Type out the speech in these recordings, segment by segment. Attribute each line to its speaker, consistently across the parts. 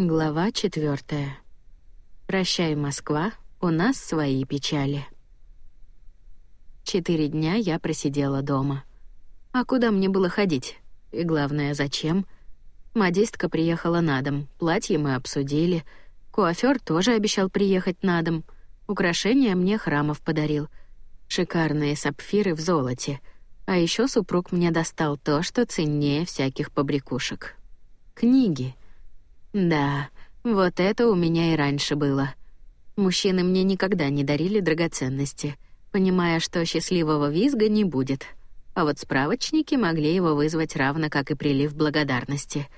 Speaker 1: Глава четвертая. Прощай, Москва, у нас свои печали. Четыре дня я просидела дома. А куда мне было ходить? И главное, зачем? Модистка приехала на дом, платье мы обсудили. Куафёр тоже обещал приехать на дом. Украшения мне Храмов подарил. Шикарные сапфиры в золоте. А еще супруг мне достал то, что ценнее всяких побрякушек. Книги — да, вот это у меня и раньше было. Мужчины мне никогда не дарили драгоценности, понимая, что счастливого визга не будет. А вот справочники могли его вызвать равно как и прилив благодарности.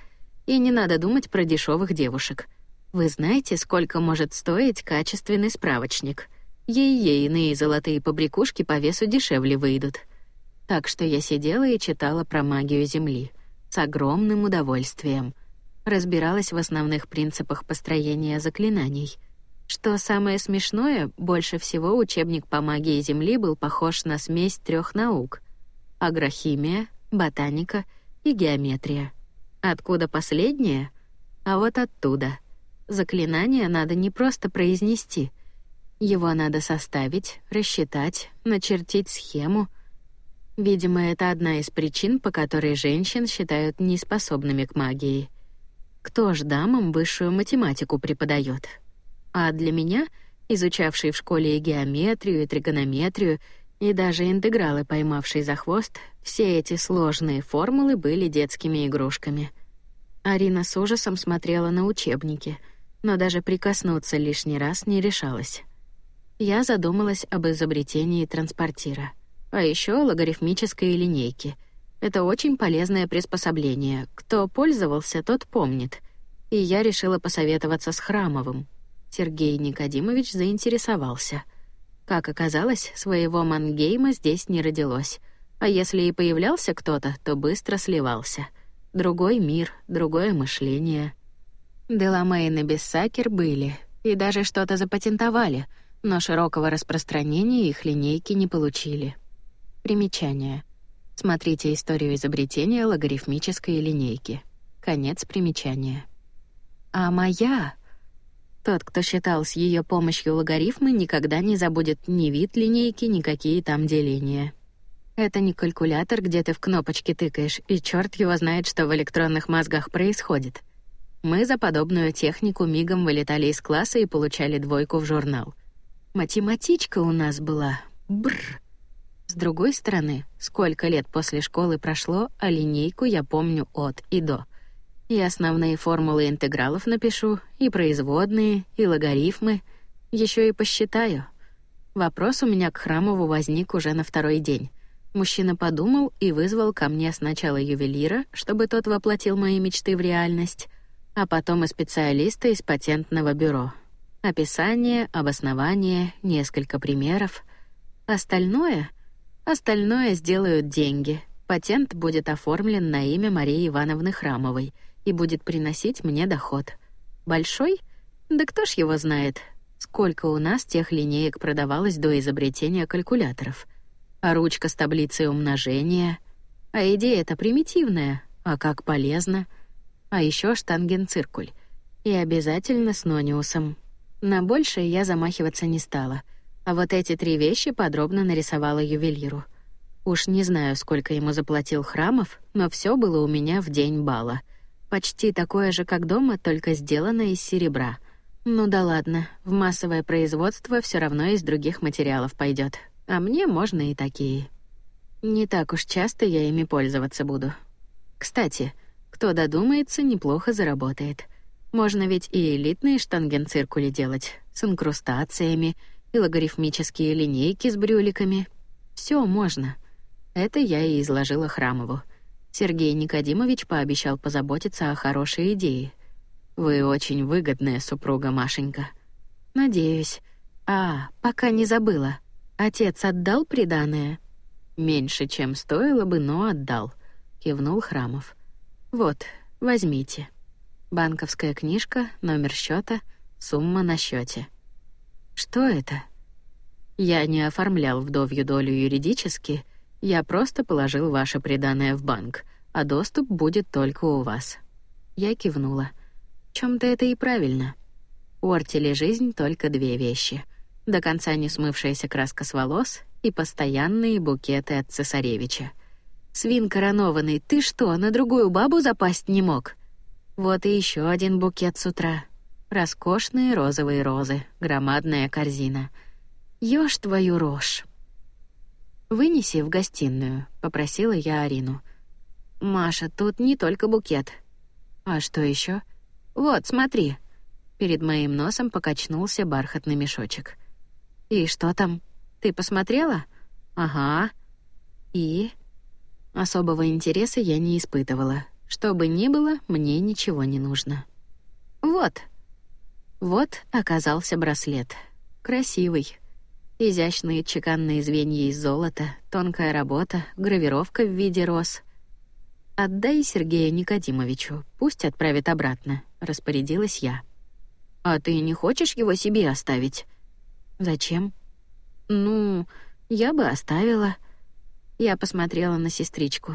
Speaker 1: И не надо думать про дешевых девушек. Вы знаете, сколько может стоить качественный справочник? Ей-ей, иные золотые побрякушки по весу дешевле выйдут. Так что я сидела и читала про магию Земли с огромным удовольствием — разбиралась в основных принципах построения заклинаний. Что самое смешное, больше всего учебник по магии Земли был похож на смесь трех наук: агрохимия, ботаника и геометрия. Откуда последнее? А вот оттуда. Заклинание надо не просто произнести. Его надо составить, рассчитать, начертить схему. Видимо, это одна из причин, по которой женщин считают неспособными к магии — кто ж дамам высшую математику преподает? А для меня, изучавшей в школе и геометрию, и тригонометрию, и даже интегралы, поймавший за хвост, все эти сложные формулы были детскими игрушками. Арина с ужасом смотрела на учебники, но даже прикоснуться лишний раз не решалась. Я задумалась об изобретении транспортира, а еще логарифмической линейки — это очень полезное приспособление. Кто пользовался, тот помнит. И я решила посоветоваться с Храмовым. Сергей Никодимович заинтересовался. Как оказалось, своего мангейма здесь не родилось. А если и появлялся кто-то, то быстро сливался. Другой мир, другое мышление. Деламейн и Бессакер были, и даже что-то запатентовали, но широкого распространения их линейки не получили. Примечание — Смотрите историю изобретения логарифмической линейки. Конец примечания. А моя... Тот, кто считал с ее помощью логарифмы, никогда не забудет ни вид линейки, ни какие там деления. Это не калькулятор, где ты в кнопочки тыкаешь, и черт его знает, что в электронных мозгах происходит. Мы за подобную технику мигом вылетали из класса и получали двойку в журнал. Математичка у нас была. Бррр. С другой стороны, сколько лет после школы прошло, а линейку я помню от и до. И основные формулы интегралов напишу, и производные, и логарифмы, еще и посчитаю. Вопрос у меня к Храмову возник уже на второй день. Мужчина подумал и вызвал ко мне сначала ювелира, чтобы тот воплотил мои мечты в реальность, а потом и специалиста из патентного бюро. Описание, обоснование, несколько примеров. Остальное — Остальное сделают деньги. Патент будет оформлен на имя Марии Ивановны Храмовой и будет приносить мне доход. Большой? Да кто ж его знает? Сколько у нас тех линеек продавалось до изобретения калькуляторов? А ручка с таблицей умножения? А идея-то примитивная, а как полезно. А еще штангенциркуль. И обязательно с нониусом. На большее я замахиваться не стала — а вот эти три вещи подробно нарисовала ювелиру. Уж не знаю, сколько ему заплатил Храмов, но все было у меня в день бала. Почти такое же, как дома, только сделано из серебра. Ну да ладно, в массовое производство все равно из других материалов пойдет, а мне можно и такие. Не так уж часто я ими пользоваться буду. Кстати, кто додумается, неплохо заработает. Можно ведь и элитные штангенциркули делать с инкрустациями и логарифмические линейки с брюликами. Все можно. Это я и изложила Храмову. Сергей Никодимович пообещал позаботиться о хорошей идее. Вы очень выгодная супруга, Машенька. Надеюсь. А, пока не забыла. Отец отдал приданое? Меньше, чем стоило бы, но отдал, кивнул Храмов. Вот, возьмите. Банковская книжка, номер счета, сумма на счете. Что это? Я не оформлял вдовью долю юридически, я просто положил ваше приданое в банк, а доступ будет только у вас. Я кивнула. В чем-то это и правильно. У Ортели жизнь только две вещи. До конца не смывшаяся краска с волос и постоянные букеты от цесаревича. Свин коронованный, ты что, на другую бабу запасть не мог? Вот и еще один букет с утра. Роскошные розовые розы, громадная корзина. Ёж твою рожь. «Вынеси в гостиную», — попросила я Арину. «Маша, тут не только букет». «А что еще? «Вот, смотри». Перед моим носом покачнулся бархатный мешочек. «И что там? Ты посмотрела?» «Ага». «И?» Особого интереса я не испытывала. Что бы ни было, мне ничего не нужно. «Вот». Вот оказался браслет. Красивый. Изящные чеканные звенья из золота, тонкая работа, гравировка в виде роз. «Отдай Сергею Никодимовичу, пусть отправит обратно», — распорядилась я. «А ты не хочешь его себе оставить?» «Зачем?» «Ну, я бы оставила». Я посмотрела на сестричку.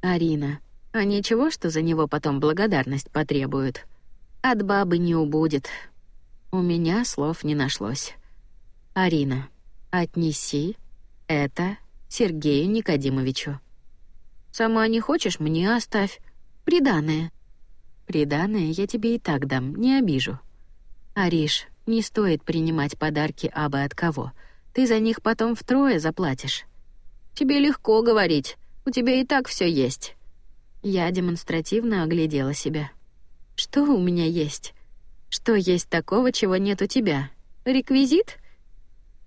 Speaker 1: «Арина, а ничего, что за него потом благодарность потребуют? От бабы не убудет». У меня слов не нашлось. «Арина, Отнеси это Сергею Никодимовичу. Сама не хочешь, мне оставь. Приданое. Приданое я тебе и так дам, не обижу. Ариш, не стоит принимать подарки абы от кого. Ты за них потом втрое заплатишь. Тебе легко говорить. У тебя и так все есть. Я демонстративно оглядела себя. Что у меня есть? Что есть такого, чего нет у тебя? Реквизит?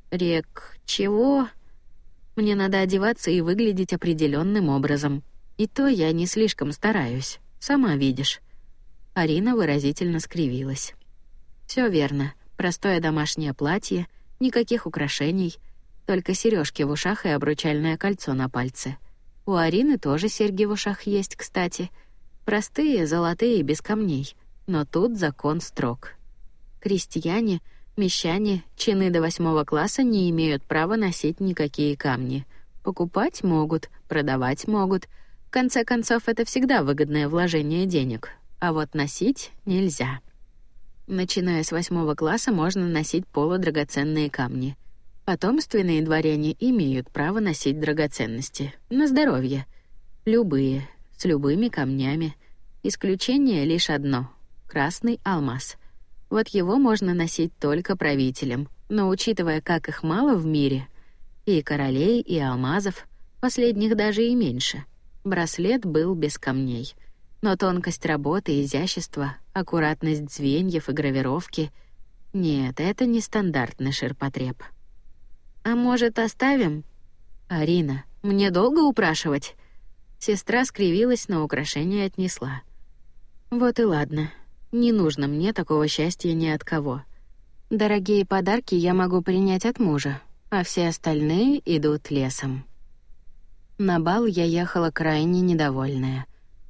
Speaker 1: Рек, чего? Мне надо одеваться и выглядеть определенным образом. И то я не слишком стараюсь, сама видишь. Арина выразительно скривилась. Все верно. Простое домашнее платье, никаких украшений, только сережки в ушах и обручальное кольцо на пальце. У Арины тоже серьги в ушах есть, кстати. Простые, золотые, без камней. Но тут закон строг. Крестьяне — Мещане, чины до восьмого класса не имеют права носить никакие камни. Покупать могут, продавать могут. В конце концов, это всегда выгодное вложение денег. А вот носить нельзя. Начиная с восьмого класса можно носить полудрагоценные камни. Потомственные дворяне имеют право носить драгоценности. На здоровье. Любые, с любыми камнями. Исключение лишь одно — красный алмаз. Вот его можно носить только правителям, но учитывая, как их мало в мире, и королей, и алмазов, последних даже и меньше, браслет был без камней. Но тонкость работы, изящество, аккуратность звеньев и гравировки — нет, это не стандартный ширпотреб. «А может, оставим?» «Арина, мне долго упрашивать?» Сестра скривилась, но украшение отнесла. «Вот и ладно. Не нужно мне такого счастья ни от кого. Дорогие подарки я могу принять от мужа, а все остальные идут лесом. На бал я ехала крайне недовольная.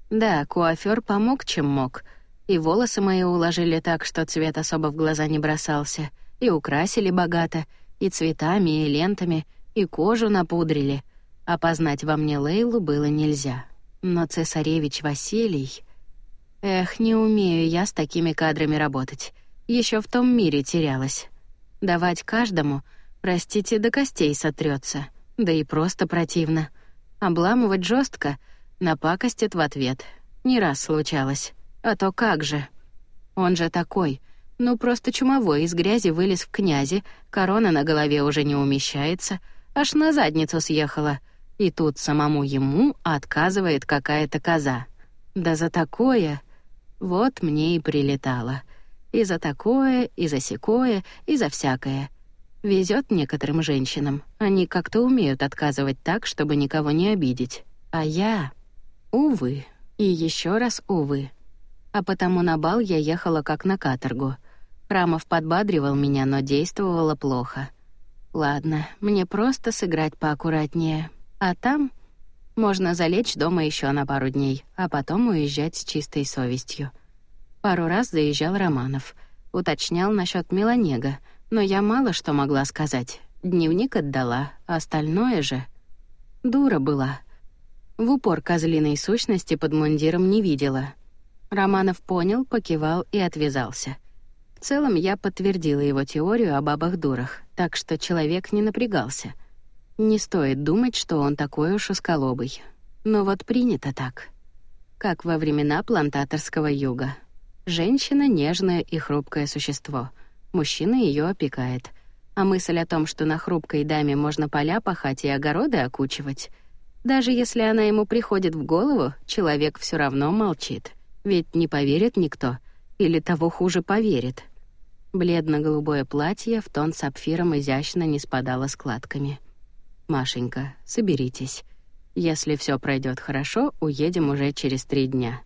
Speaker 1: Да, куафёр помог, чем мог, и волосы мои уложили так, что цвет особо в глаза не бросался, и украсили богато, и цветами, и лентами, и кожу напудрили. Опознать во мне Лейлу было нельзя. Но цесаревич Василий... Эх, не умею я с такими кадрами работать. Еще в том мире терялась. Давать каждому, простите, до костей сотрется. Да и просто противно. Обламывать жестко, напакостит в ответ. Не раз случалось. А то как же? Он же такой. Ну, просто чумовой из грязи вылез в князи, корона на голове уже не умещается, аж на задницу съехала. И тут самому ему отказывает какая-то коза. Да за такое... Вот мне и прилетало. И за такое, и за секое, и за всякое. Везет некоторым женщинам. Они как-то умеют отказывать так, чтобы никого не обидеть. А я... Увы. И еще раз увы. А потому на бал я ехала как на каторгу. Храмов подбадривал меня, но действовало плохо. Ладно, мне просто сыграть поаккуратнее. А там можно залечь дома еще на пару дней, а потом уезжать с чистой совестью. Пару раз заезжал Романов, уточнял насчет Меланега, но я мало что могла сказать. Дневник отдала, а остальное же... Дура была. В упор козлиной сущности под мундиром не видела. Романов понял, покивал и отвязался. В целом я подтвердила его теорию о бабах-дурах, так что человек не напрягался. Не стоит думать, что он такой уж усколобый. Но вот принято так. Как во времена плантаторского юга. Женщина — нежное и хрупкое существо. Мужчина ее опекает. А мысль о том, что на хрупкой даме можно поля пахать и огороды окучивать, даже если она ему приходит в голову, человек все равно молчит. Ведь не поверит никто. Или того хуже поверит. Бледно-голубое платье в тон сапфиром изящно не спадало складками. «Машенька, соберитесь. Если все пройдет хорошо, уедем уже через три дня».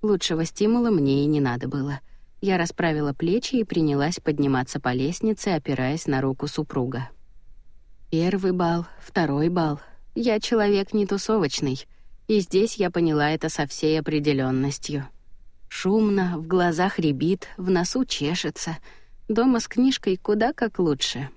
Speaker 1: Лучшего стимула мне и не надо было. Я расправила плечи и принялась подниматься по лестнице, опираясь на руку супруга. Первый бал, второй бал. Я человек не тусовочный, и здесь я поняла это со всей определенностью. Шумно, в глазах рябит, в носу чешется. Дома с книжкой куда как лучше.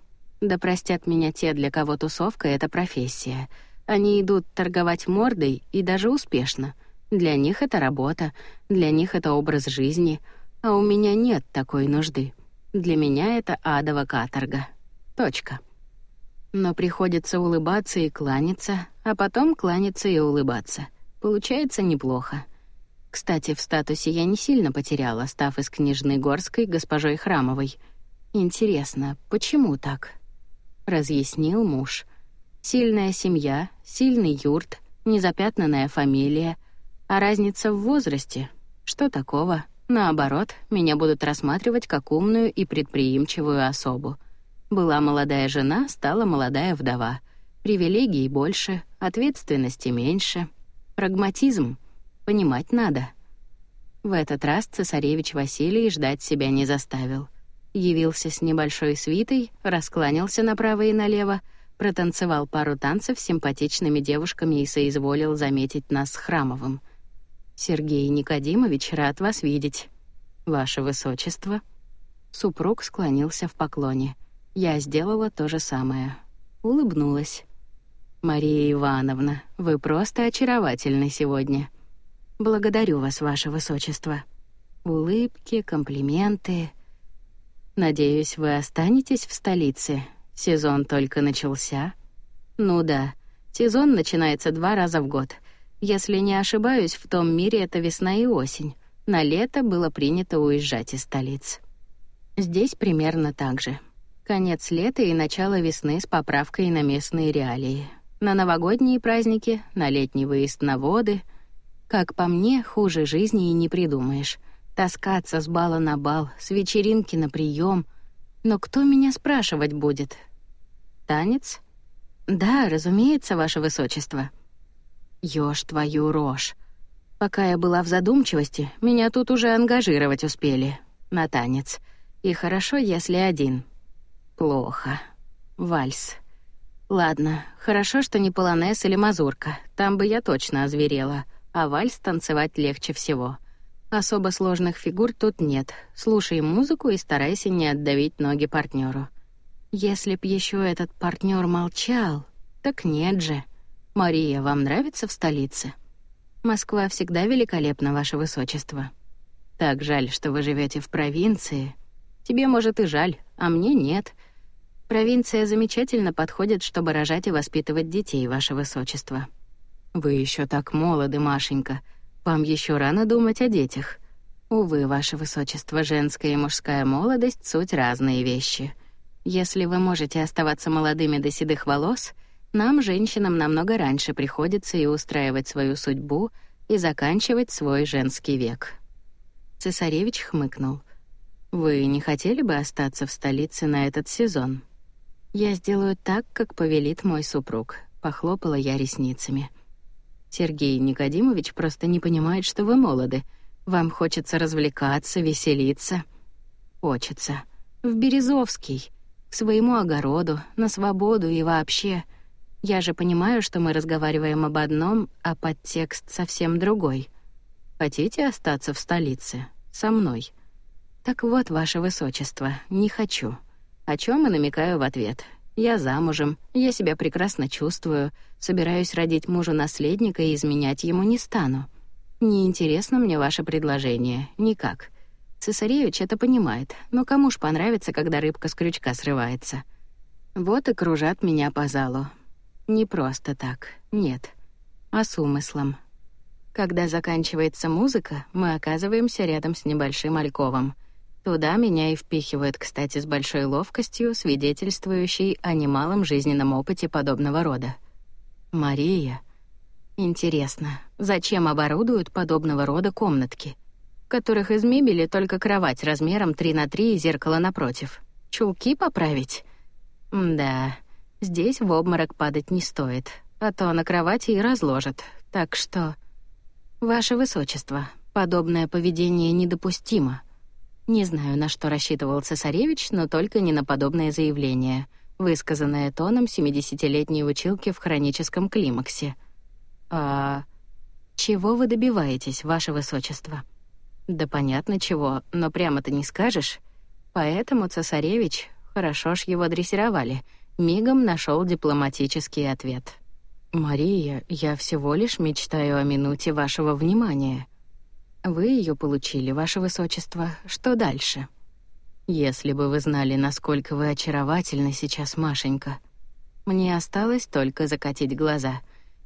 Speaker 1: Да простят меня те, для кого тусовка — это профессия. Они идут торговать мордой, и даже успешно. Для них это работа, для них это образ жизни, а у меня нет такой нужды. Для меня это адова каторга. Точка. Но приходится улыбаться и кланяться, а потом кланяться и улыбаться. Получается неплохо. Кстати, в статусе я не сильно потеряла, став из княжны Горской госпожой Храмовой. Интересно, почему так? Разъяснил муж. Сильная семья, сильный юрт, незапятнанная фамилия. А разница в возрасте? Что такого? Наоборот, меня будут рассматривать как умную и предприимчивую особу. Была молодая жена, стала молодая вдова. Привилегий больше, ответственности меньше. Прагматизм — Понимать надо. В этот раз цесаревич Василий ждать себя не заставил. Явился с небольшой свитой, раскланялся направо и налево, протанцевал пару танцев с симпатичными девушками и соизволил заметить нас с Храмовым. «Сергей Никодимович, рад вас видеть. Ваше Высочество». Супруг склонился в поклоне. Я сделала то же самое. Улыбнулась. «Мария Ивановна, вы просто очаровательны сегодня». Благодарю вас, ваше высочество. Улыбки, комплименты. Надеюсь, вы останетесь в столице. Сезон только начался. Ну да, сезон начинается два раза в год. Если не ошибаюсь, в том мире это весна и осень. На лето было принято уезжать из столиц. Здесь примерно так же. Конец лета и начало весны с поправкой на местные реалии. На новогодние праздники, на летний выезд на воды — как по мне, хуже жизни и не придумаешь. Таскаться с бала на бал, с вечеринки на прием. Но кто меня спрашивать будет? Танец? Да, разумеется, ваше высочество. Ёж твою рожь. Пока я была в задумчивости, меня тут уже ангажировать успели. На танец. И хорошо, если один. Плохо. Вальс. Ладно, хорошо, что не полонез или мазурка. Там бы я точно озверела а вальс танцевать легче всего. Особо сложных фигур тут нет. Слушай музыку и старайся не отдавить ноги партнеру. Если б еще этот партнер молчал, так нет же. Мария, вам нравится в столице? Москва всегда великолепна, ваше высочество. Так жаль, что вы живете в провинции. Тебе, может, и жаль, а мне нет. Провинция замечательно подходит, чтобы рожать и воспитывать детей, ваше высочество. Вы еще так молоды, Машенька. Вам еще рано думать о детях. Увы, ваше высочество, женская и мужская молодость суть разные вещи. Если вы можете оставаться молодыми до седых волос, нам, женщинам, намного раньше приходится и устраивать свою судьбу, и заканчивать свой женский век. Цесаревич хмыкнул. Вы не хотели бы остаться в столице на этот сезон? Я сделаю так, как повелит мой супруг, похлопала я ресницами. Сергей Никодимович просто не понимает, что вы молоды. Вам хочется развлекаться, веселиться. Хочется. В Березовский. К своему огороду, на свободу и вообще. Я же понимаю, что мы разговариваем об одном, а подтекст совсем другой. Хотите остаться в столице? Со мной? Так вот, ваше высочество, не хочу. О чем и намекаю в ответ. Я замужем, я себя прекрасно чувствую, собираюсь родить мужу наследника и изменять ему не стану. Не интересно мне ваше предложение, никак. Цесаревич это понимает, но кому ж понравится, когда рыбка с крючка срывается? Вот и кружат меня по залу. Не просто так, нет, а с умыслом. Когда заканчивается музыка, мы оказываемся рядом с небольшим альковом. Туда меня и впихивают, кстати, с большой ловкостью, свидетельствующей о немалом жизненном опыте подобного рода. Мария. Интересно, зачем оборудуют подобного рода комнатки, в которых из мебели только кровать размером 3 на 3 и зеркало напротив? Чулки поправить? Да, здесь в обморок падать не стоит, а то на кровати и разложат. Так что... Ваше Высочество, подобное поведение недопустимо. Не знаю, на что рассчитывал цесаревич, но только не на подобное заявление, высказанное тоном семидесятилетней училки в хроническом климаксе. А чего вы добиваетесь, ваше высочество? Да понятно чего, но прямо-то не скажешь. Поэтому цесаревич Хорошо ж его дрессировали. Мигом нашел дипломатический ответ. «Мария, я всего лишь мечтаю о минуте вашего внимания. Вы ее получили, ваше высочество. Что дальше?» «Если бы вы знали, насколько вы очаровательны сейчас, Машенька. Мне осталось только закатить глаза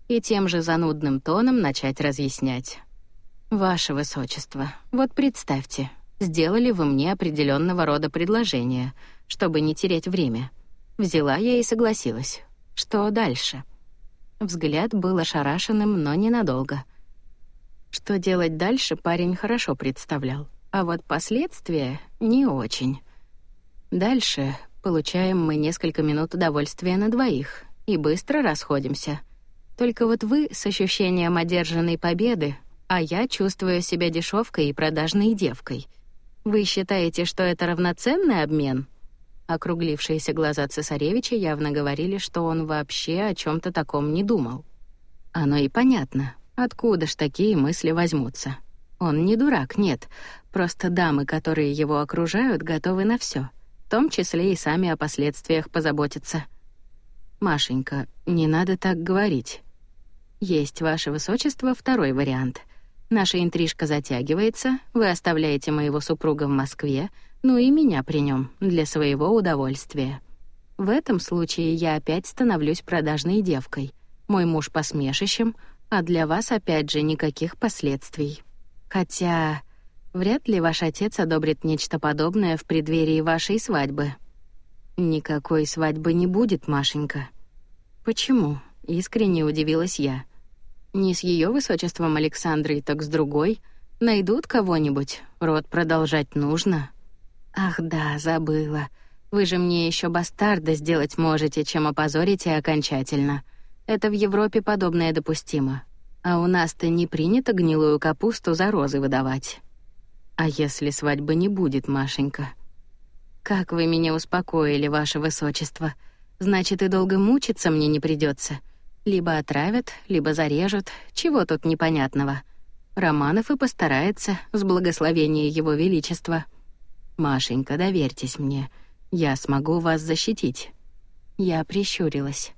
Speaker 1: и тем же занудным тоном начать разъяснять. Ваше высочество, вот представьте, сделали вы мне определенного рода предложение — чтобы не терять время. Взяла я и согласилась. Что дальше? Взгляд был ошарашенным, но ненадолго. Что делать дальше, парень хорошо представлял, а вот последствия — не очень. Дальше получаем мы несколько минут удовольствия на двоих и быстро расходимся. Только вот вы с ощущением одержанной победы, а я чувствую себя дешевкой и продажной девкой. Вы считаете, что это равноценный обмен? Округлившиеся глаза цесаревича явно говорили, что он вообще о чем то таком не думал. Оно и понятно. Откуда ж такие мысли возьмутся? Он не дурак, нет. Просто дамы, которые его окружают, готовы на все, в том числе и сами о последствиях позаботиться. Машенька, не надо так говорить. Есть, ваше высочество, второй вариант. Наша интрижка затягивается, вы оставляете моего супруга в Москве, ну и меня при нем для своего удовольствия. В этом случае я опять становлюсь продажной девкой, мой муж посмешищем, а для вас опять же никаких последствий. Хотя вряд ли ваш отец одобрит нечто подобное в преддверии вашей свадьбы. Никакой свадьбы не будет, Машенька. Почему? Искренне удивилась я. Не с ее высочеством Александрой, так с другой. Найдут кого-нибудь, род продолжать нужно. Ах да, забыла. Вы же мне еще бастарда сделать можете, чем опозорите окончательно. Это в Европе подобное допустимо. А у нас-то не принято гнилую капусту за розы выдавать. А если свадьбы не будет, Машенька? Как вы меня успокоили, ваше высочество. Значит, и долго мучиться мне не придется. Либо отравят, либо зарежут. Чего тут непонятного? Романов и постарается с благословения его величества. Машенька, доверьтесь мне. Я смогу вас защитить. Я прищурилась.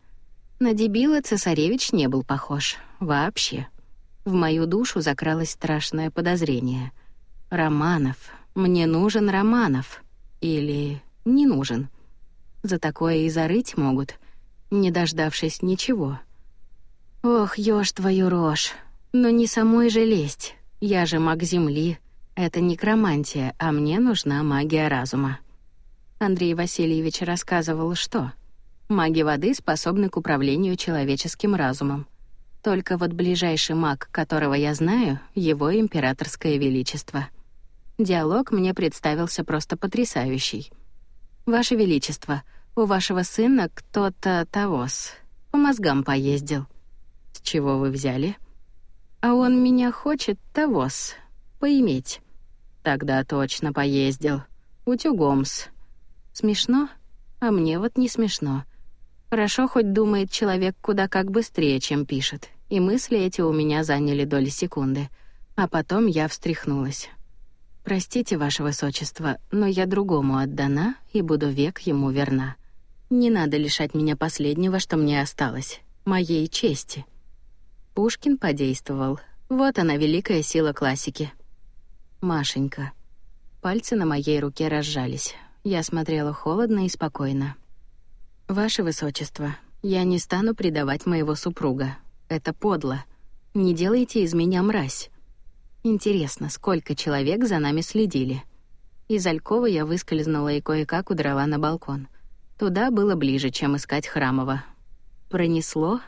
Speaker 1: На дебила цесаревич не был похож вообще. В мою душу закралось страшное подозрение. Романов, мне нужен Романов или не нужен. За такое и зарыть могут, не дождавшись ничего. Ох, ёж твою рожь. Но не самой же лезть. Я же маг земли, это некромантия, а мне нужна магия разума. Андрей Васильевич рассказывал, что маги воды способны к управлению человеческим разумом. Только вот ближайший маг, которого я знаю, его императорское величество. Диалог мне представился просто потрясающий. Ваше величество, у вашего сына кто-то тогос по мозгам поездил. С чего вы взяли? А он меня хочет тогос поиметь. Тогда точно поездил. Утюгом-с. Смешно? А мне вот не смешно. Хорошо хоть думает человек куда как быстрее, чем пишет. И мысли эти у меня заняли доли секунды. А потом я встряхнулась. «Простите, ваше высочество, но я другому отдана и буду век ему верна. Не надо лишать меня последнего, что мне осталось, моей чести». Пушкин подействовал. Вот она, великая сила классики. Машенька. Пальцы на моей руке разжались. Я смотрела холодно и спокойно. «Ваше Высочество, я не стану предавать моего супруга. Это подло. Не делайте из меня мразь. Интересно, сколько человек за нами следили?» Из Алькова я выскользнула и кое-как удрала на балкон. Туда было ближе, чем искать Храмова. Пронесло?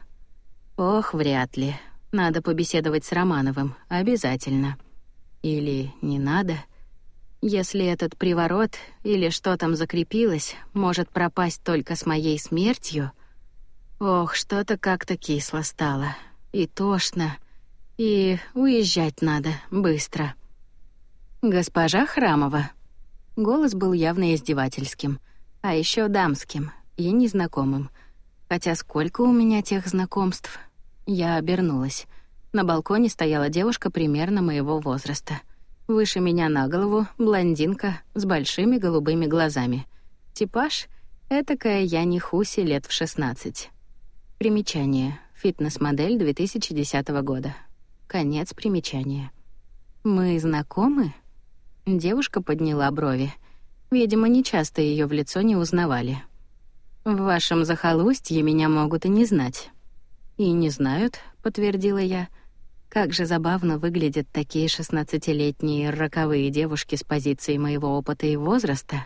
Speaker 1: Ох, вряд ли. Надо побеседовать с Романовым, обязательно. Или не надо? Если этот приворот или что там закрепилось, может пропасть только с моей смертью... Ох, что-то как-то кисло стало. И тошно. И уезжать надо быстро. «Госпожа Храмова». Голос был явно издевательским, а еще дамским и незнакомым. Хотя сколько у меня тех знакомств — я обернулась. На балконе стояла девушка примерно моего возраста. Выше меня на голову блондинка с большими голубыми глазами. Типаж — этакая я не Хуси лет в 16. Примечание. Фитнес-модель 2010 года. Конец примечания. «Мы знакомы?» Девушка подняла брови. Видимо, нечасто ее в лицо не узнавали. «В вашем захолустье меня могут и не знать». «И не знают», — подтвердила я. «Как же забавно выглядят такие шестнадцатилетние роковые девушки с позиции моего опыта и возраста,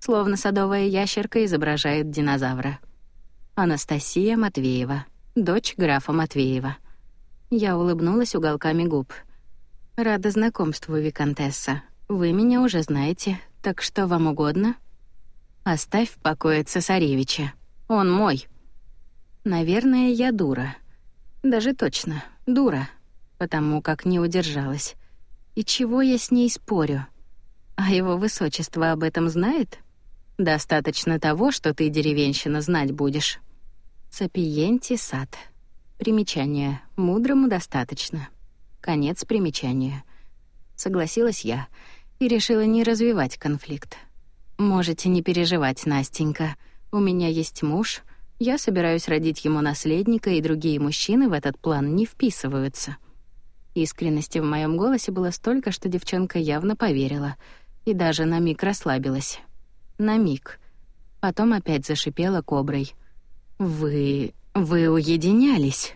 Speaker 1: словно садовая ящерка изображает динозавра». Анастасия Матвеева, дочь графа Матвеева. Я улыбнулась уголками губ. «Рада знакомству, Викантесса. Вы меня уже знаете, так что вам угодно?» «Оставь в покое цесаревича. Он мой», Наверное, я дура. Даже точно, дура, потому как не удержалась. И чего я с ней спорю? А его высочество об этом знает? Достаточно того, что ты, деревенщина, знать будешь. Сапиенти сад. Примечание. Мудрому достаточно. Конец примечания. Согласилась я и решила не развивать конфликт. Можете не переживать, Настенька. У меня есть муж, я собираюсь родить ему наследника, и другие мужчины в этот план не вписываются. Искренности в моем голосе было столько, что девчонка явно поверила и даже на миг расслабилась. На миг. Потом опять зашипела коброй. «Вы... вы уединялись?»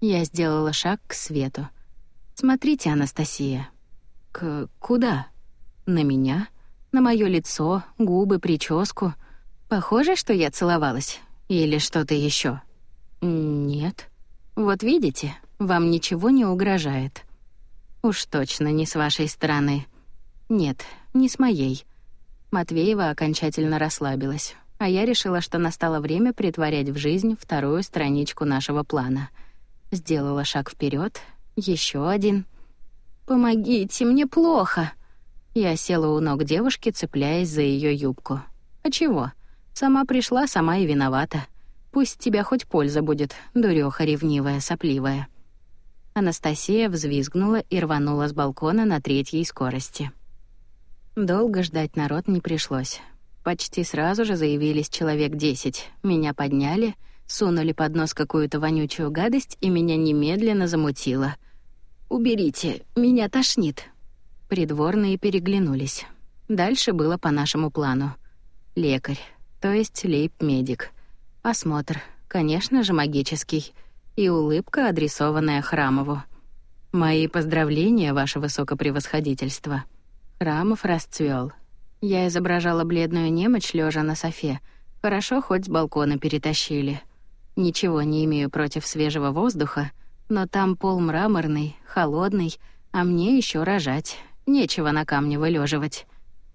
Speaker 1: Я сделала шаг к свету. «Смотрите, Анастасия». «К... куда?» «На меня? На моё лицо, губы, прическу. Похоже, что я целовалась. Или что-то еще? Нет. Вот видите, вам ничего не угрожает. Уж точно не с вашей стороны. Нет, не с моей. Матвеева окончательно расслабилась, а я решила, что настало время притворять в жизнь вторую страничку нашего плана. Сделала шаг вперед, еще один. «Помогите, мне плохо!» Я села у ног девушки, цепляясь за ее юбку. «А чего? Сама пришла, сама и виновата. Пусть тебя хоть польза будет, дурёха ревнивая, сопливая». Анастасия взвизгнула и рванула с балкона на третьей скорости. Долго ждать народ не пришлось. Почти сразу же заявились человек десять. Меня подняли, сунули под нос какую-то вонючую гадость и меня немедленно замутило. «Уберите, меня тошнит». Придворные переглянулись. Дальше было по нашему плану. Лекарь, то есть лейб-медик. Осмотр, конечно же, магический. И улыбка, адресованная Храмову. «Мои поздравления, ваше высокопревосходительство». Храмов расцвел. Я изображала бледную немочь, лежа на софе. Хорошо, хоть с балкона перетащили. Ничего не имею против свежего воздуха, но там пол мраморный, холодный, а мне еще рожать. Нечего на камне вылеживать.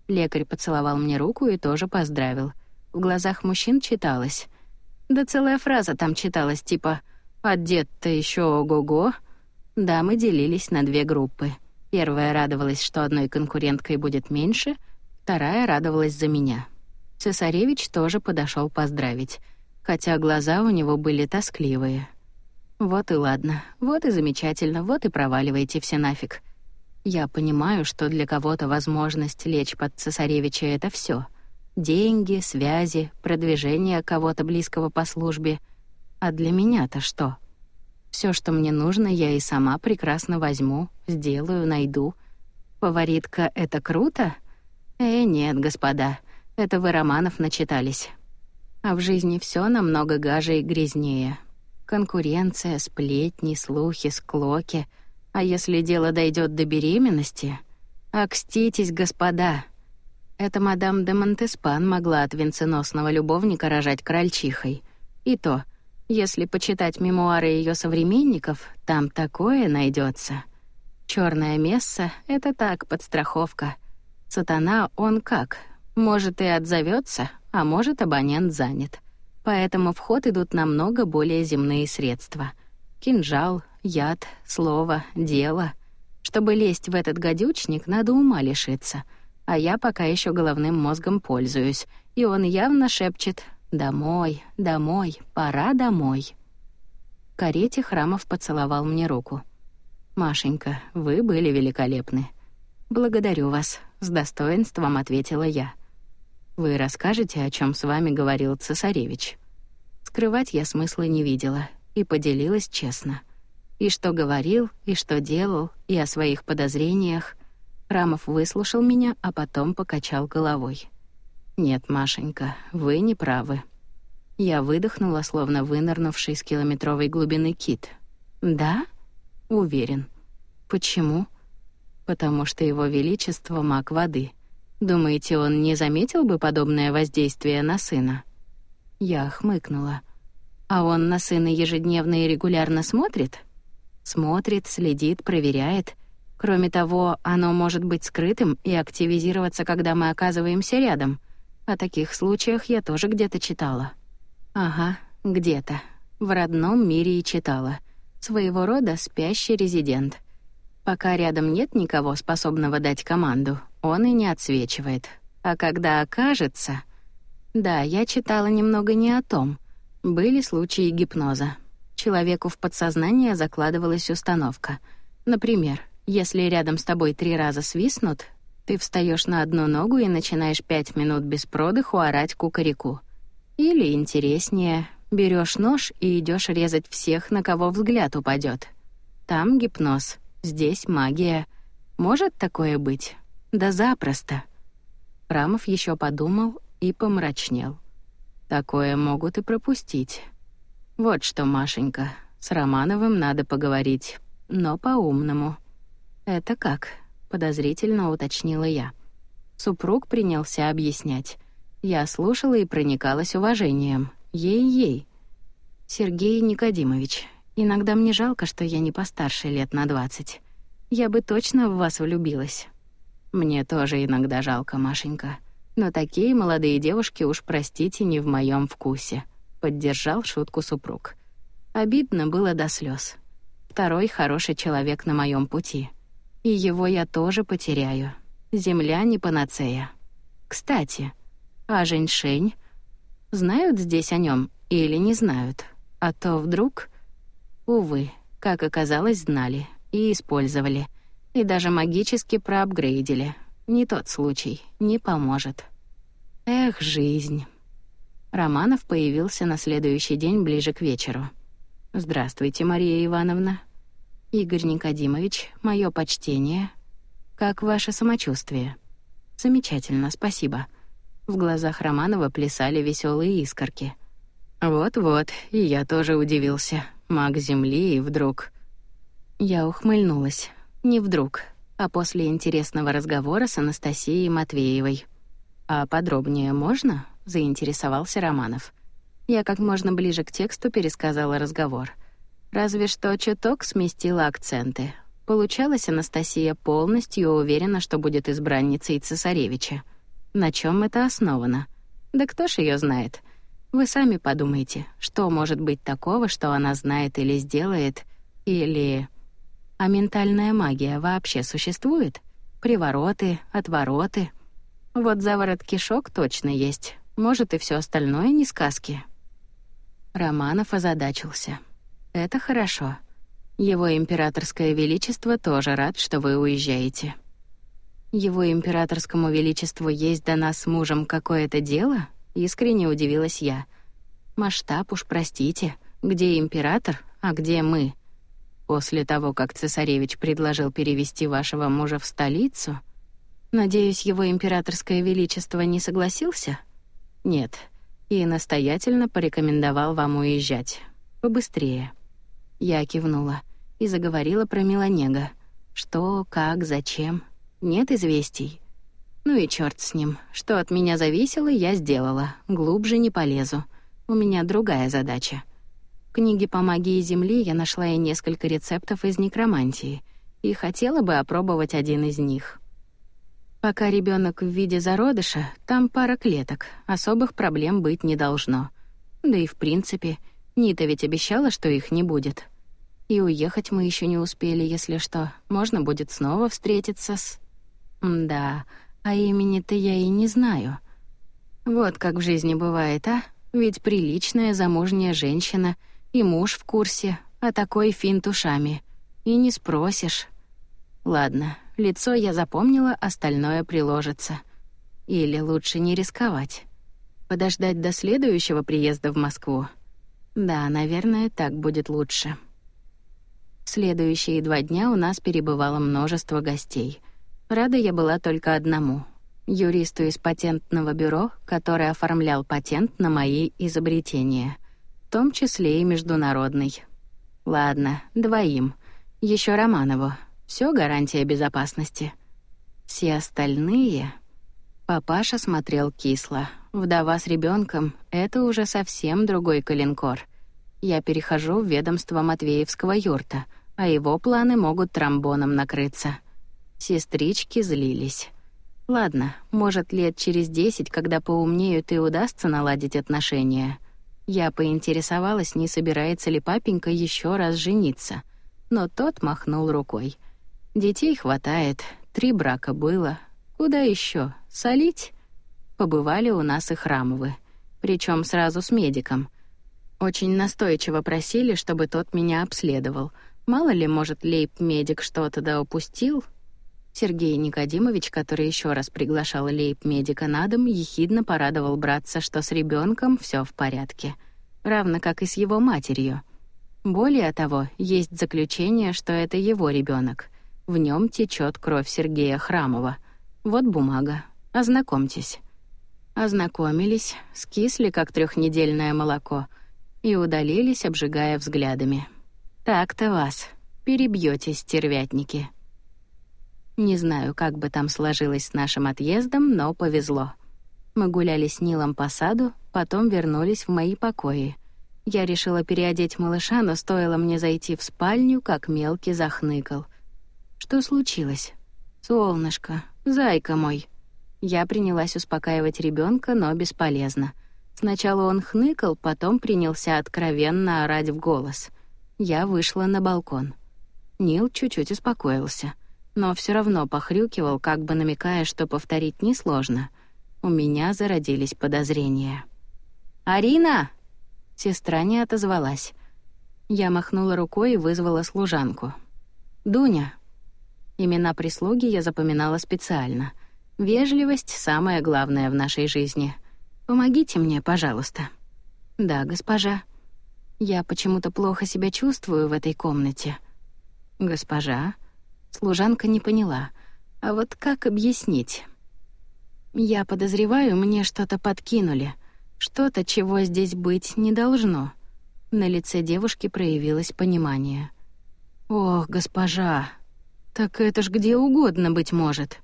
Speaker 1: Лекарь поцеловал мне руку и тоже поздравил — в глазах мужчин читалось. Да целая фраза там читалась, типа «А дед-то еще ого-го». Да, мы делились на две группы. Первая радовалась, что одной конкуренткой будет меньше, вторая радовалась за меня. Цесаревич тоже подошел поздравить, хотя глаза у него были тоскливые. Вот и ладно, вот и замечательно, вот и проваливайте все нафиг. Я понимаю, что для кого-то возможность лечь под цесаревича — это все. Деньги, связи, продвижение кого-то близкого по службе. А для меня-то что? Все, что мне нужно, я и сама прекрасно возьму, сделаю, найду. Фаворитка — это круто? Э, нет, господа, это вы романов начитались. А в жизни все намного гаже и грязнее. Конкуренция, сплетни, слухи, склоки. А если дело дойдет до беременности? Окститесь, господа. Это мадам де Монтеспан могла от венценосного любовника рожать крольчихой. И то, если почитать мемуары ее современников, там такое найдется. Черная месса — это так, подстраховка. Сатана, он как? Может, и отзовется, а может, абонент занят. Поэтому в ход идут намного более земные средства. Кинжал, яд, слово, дело. Чтобы лезть в этот гадючник, надо ума лишиться — а я пока еще головным мозгом пользуюсь, и он явно шепчет «Домой, домой, пора домой». Карете Храмов поцеловал мне руку. «Машенька, вы были великолепны». «Благодарю вас», — с достоинством ответила я. «Вы расскажете, о чем с вами говорил цесаревич?» Скрывать я смысла не видела и поделилась честно. И что говорил, и что делал, и о своих подозрениях — Рамов выслушал меня, а потом покачал головой. «Нет, Машенька, вы не правы». Я выдохнула, словно вынырнувший с километровой глубины кит. «Да?» «Уверен». «Почему?» «Потому что его величество — маг воды. Думаете, он не заметил бы подобное воздействие на сына?» Я хмыкнула. «А он на сына ежедневно и регулярно смотрит?» «Смотрит, следит, проверяет. Кроме того, оно может быть скрытым и активизироваться, когда мы оказываемся рядом. О таких случаях я тоже где-то читала. Ага, где-то. В родном мире и читала. Своего рода спящий резидент. Пока рядом нет никого, способного дать команду, он и не отсвечивает. А когда окажется... Да, я читала немного не о том. Были случаи гипноза. Человеку в подсознание закладывалась установка. Например, если рядом с тобой три раза свистнут, ты встаешь на одну ногу и начинаешь пять минут без продыху орать кукареку. Или интереснее, берешь нож и идешь резать всех, на кого взгляд упадет. Там гипноз, здесь магия. Может такое быть? Да запросто. Рамов еще подумал и помрачнел. Такое могут и пропустить. Вот что, Машенька, с Романовым надо поговорить, но по-умному. «Это как?» — подозрительно уточнила я. Супруг принялся объяснять. Я слушала и проникалась уважением. Ей-ей. «Сергей Никодимович, иногда мне жалко, что я не постарше лет на двадцать. Я бы точно в вас влюбилась». «Мне тоже иногда жалко, Машенька. Но такие молодые девушки, уж простите, не в моем вкусе», — поддержал шутку супруг. Обидно было до слез. Второй хороший человек на моем пути — и его я тоже потеряю. Земля не панацея. Кстати, а Женьшень? Знают здесь о нем или не знают? А то вдруг... Увы, как оказалось, знали и использовали. И даже магически проапгрейдили. Не тот случай, не поможет. Эх, жизнь. Романов появился на следующий день ближе к вечеру. «Здравствуйте, Мария Ивановна», Игорь Никодимович, мое почтение. Как ваше самочувствие? Замечательно, спасибо. В глазах Романова плясали веселые искорки. Вот-вот, и я тоже удивился. Маг Земли и вдруг... Я ухмыльнулась. Не вдруг, а после интересного разговора с Анастасией Матвеевой. «А подробнее можно?» — заинтересовался Романов. Я как можно ближе к тексту пересказала разговор — Разве что чуток сместила акценты. Получалось, Анастасия полностью уверена, что будет избранницей цесаревича. На чем это основано? Да кто ж ее знает? Вы сами подумайте, что может быть такого, что она знает или сделает, или... А ментальная магия вообще существует? Привороты, отвороты. Вот заворот кишок точно есть. Может, и все остальное не сказки. Романов озадачился. Это хорошо. Его императорское величество тоже рад, что вы уезжаете. Его императорскому величеству есть до нас с мужем какое-то дело? Искренне удивилась я. Масштаб уж простите, где император, а где мы? после того, как цесаревич предложил перевести вашего мужа в столицу? Надеюсь, его императорское величество не согласился? Нет. И настоятельно порекомендовал вам уезжать. Побыстрее. Я кивнула и заговорила про Меланега. Что, как, зачем? Нет известий. Ну и черт с ним. Что от меня зависело, я сделала. Глубже не полезу. У меня другая задача. В книге по магии Земли я нашла и несколько рецептов из некромантии и хотела бы опробовать один из них. Пока ребенок в виде зародыша, там пара клеток, особых проблем быть не должно. Да и в принципе, Нита ведь обещала, что их не будет. И уехать мы еще не успели, если что. Можно будет снова встретиться с... Да, а имени-то я и не знаю. Вот как в жизни бывает, а? Ведь приличная замужняя женщина, и муж в курсе, а такой финт ушами. И не спросишь. Ладно, лицо я запомнила, остальное приложится. Или лучше не рисковать. Подождать до следующего приезда в Москву. Да, наверное, так будет лучше. Следующие два дня у нас перебывало множество гостей. Рада я была только одному — юристу из патентного бюро, который оформлял патент на мои изобретения, в том числе и международный. Ладно, двоим. Еще Романову. Все гарантия безопасности. Все остальные... Папаша смотрел кисло. Вдова с ребенком — это уже совсем другой калинкор. Я перехожу в ведомство Матвеевского юрта, а его планы могут тромбоном накрыться. Сестрички злились. Ладно, может, лет через десять, когда поумнеют и удастся наладить отношения. Я поинтересовалась, не собирается ли папенька еще раз жениться. Но тот махнул рукой. Детей хватает, три брака было. Куда еще? Солить? Побывали у нас и храмовы. Причем сразу с медиком. Очень настойчиво просили, чтобы тот меня обследовал. Мало ли, может, лейб-медик что-то да упустил, Сергей Никодимович, который еще раз приглашал лейб-медика на дом, ехидно порадовал братца, что с ребенком все в порядке, равно как и с его матерью. Более того, есть заключение, что это его ребенок. В нем течет кровь Сергея Храмова. Вот бумага. Ознакомьтесь. Ознакомились, скисли, как трехнедельное молоко, и удалились, обжигая взглядами. Так-то вас. Перебьете, стервятники. Не знаю, как бы там сложилось с нашим отъездом, но повезло. Мы гуляли с Нилом по саду, потом вернулись в мои покои. Я решила переодеть малыша, но стоило мне зайти в спальню, как мелкий захныкал. Что случилось? Солнышко, зайка мой. Я принялась успокаивать ребенка, но бесполезно. Сначала он хныкал, потом принялся откровенно орать в голос. Я вышла на балкон. Нил чуть-чуть успокоился — но все равно похрюкивал, как бы намекая, что повторить несложно. У меня зародились подозрения. «Арина!» Сестра не отозвалась. Я махнула рукой и вызвала служанку. «Дуня». Имена прислуги я запоминала специально. Вежливость — самое главное в нашей жизни. Помогите мне, пожалуйста. «Да, госпожа. Я почему-то плохо себя чувствую в этой комнате». «Госпожа?» Служанка не поняла. А вот как объяснить? Я подозреваю, мне что-то подкинули. Что-то, чего здесь быть не должно. На лице девушки проявилось понимание. «Ох, госпожа, так это ж где угодно быть может».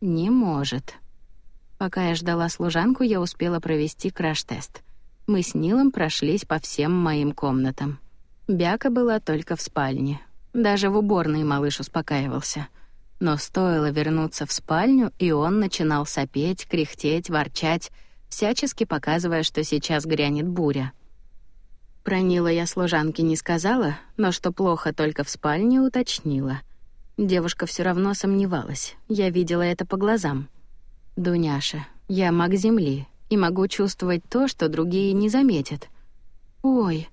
Speaker 1: «Не может». Пока я ждала служанку, я успела провести краш-тест. Мы с Нилом прошлись по всем моим комнатам. Бяка была только в спальне, даже в уборной малыш успокаивался. Но стоило вернуться в спальню, и он начинал сопеть, кряхтеть, ворчать, всячески показывая, что сейчас грянет буря. Про Нила я служанке не сказала, но что плохо только в спальне, уточнила. Девушка все равно сомневалась. Я видела это по глазам. «Дуняша, я маг Земли и могу чувствовать то, что другие не заметят». «Ой,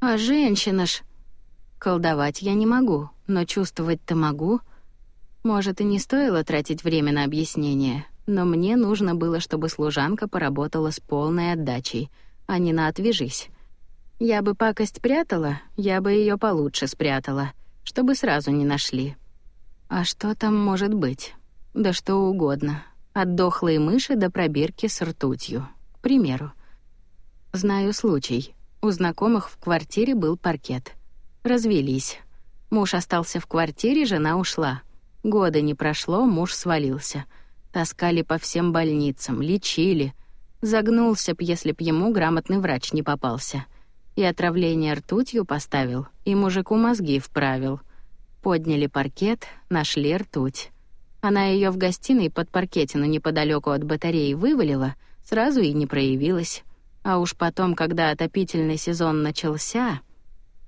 Speaker 1: а женщина ж...» Колдовать я не могу, но чувствовать-то могу. Может, и не стоило тратить время на объяснение, но мне нужно было, чтобы служанка поработала с полной отдачей, а не на «отвяжись». Я бы пакость прятала, я бы ее получше спрятала. чтобы сразу не нашли. А что там может быть? Да что угодно. От дохлой мыши до пробирки с ртутью. К примеру. Знаю случай. У знакомых в квартире был паркет. Развелись. Муж остался в квартире, жена ушла. Года не прошло, муж свалился. Таскали по всем больницам, лечили. Загнулся б, если б ему грамотный врач не попался. И отравление ртутью поставил, и мужику мозги вправил. Подняли паркет, нашли ртуть. Она ее в гостиной под паркетину неподалеку от батареи вывалила, сразу и не проявилась. А уж потом, когда отопительный сезон начался...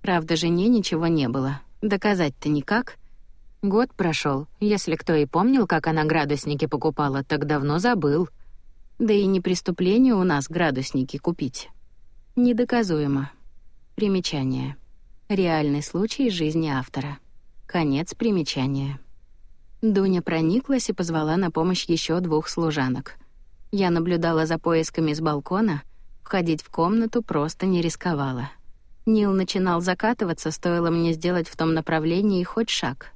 Speaker 1: Правда, жене ничего не было. Доказать-то никак. Год прошел. Если кто и помнил, как она градусники покупала, так давно забыл. Да и не преступление у нас градусники купить. Недоказуемо. Примечание. Реальный случай из жизни автора. Конец примечания. Дуня прониклась и позвала на помощь еще двух служанок. Я наблюдала за поисками с балкона, входить в комнату просто не рисковала. Нил начинал закатываться, стоило мне сделать в том направлении хоть шаг.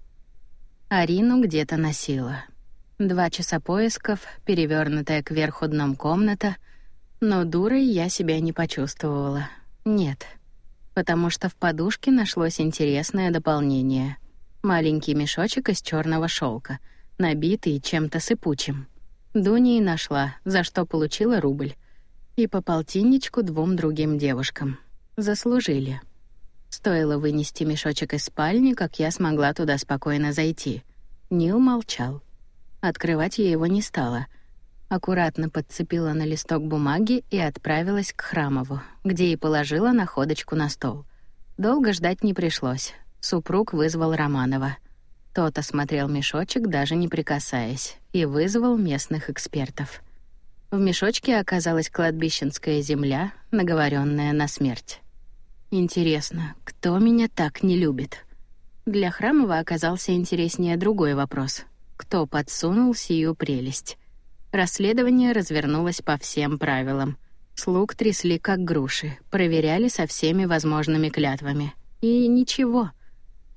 Speaker 1: Арину где-то носила. Два часа поисков, перевернутая кверху дном комната, но дурой я себя не почувствовала. Нет, потому что в подушке нашлось интересное дополнение — Маленький мешочек из черного шелка, набитый чем-то сыпучим. Дуня и нашла, за что получила рубль. И по полтинничку двум другим девушкам. Заслужили. Стоило вынести мешочек из спальни, как я смогла туда спокойно зайти. Нил молчал. Открывать я его не стала. Аккуратно подцепила на листок бумаги и отправилась к Храмову, где и положила находочку на стол. Долго ждать не пришлось. Супруг вызвал Романова. Тот осмотрел мешочек, даже не прикасаясь, и вызвал местных экспертов. В мешочке оказалась кладбищенская земля, наговоренная на смерть. Интересно, кто меня так не любит? Для Храмова оказался интереснее другой вопрос. Кто подсунул сию прелесть? Расследование развернулось по всем правилам. Слуг трясли как груши, проверяли со всеми возможными клятвами. И ничего.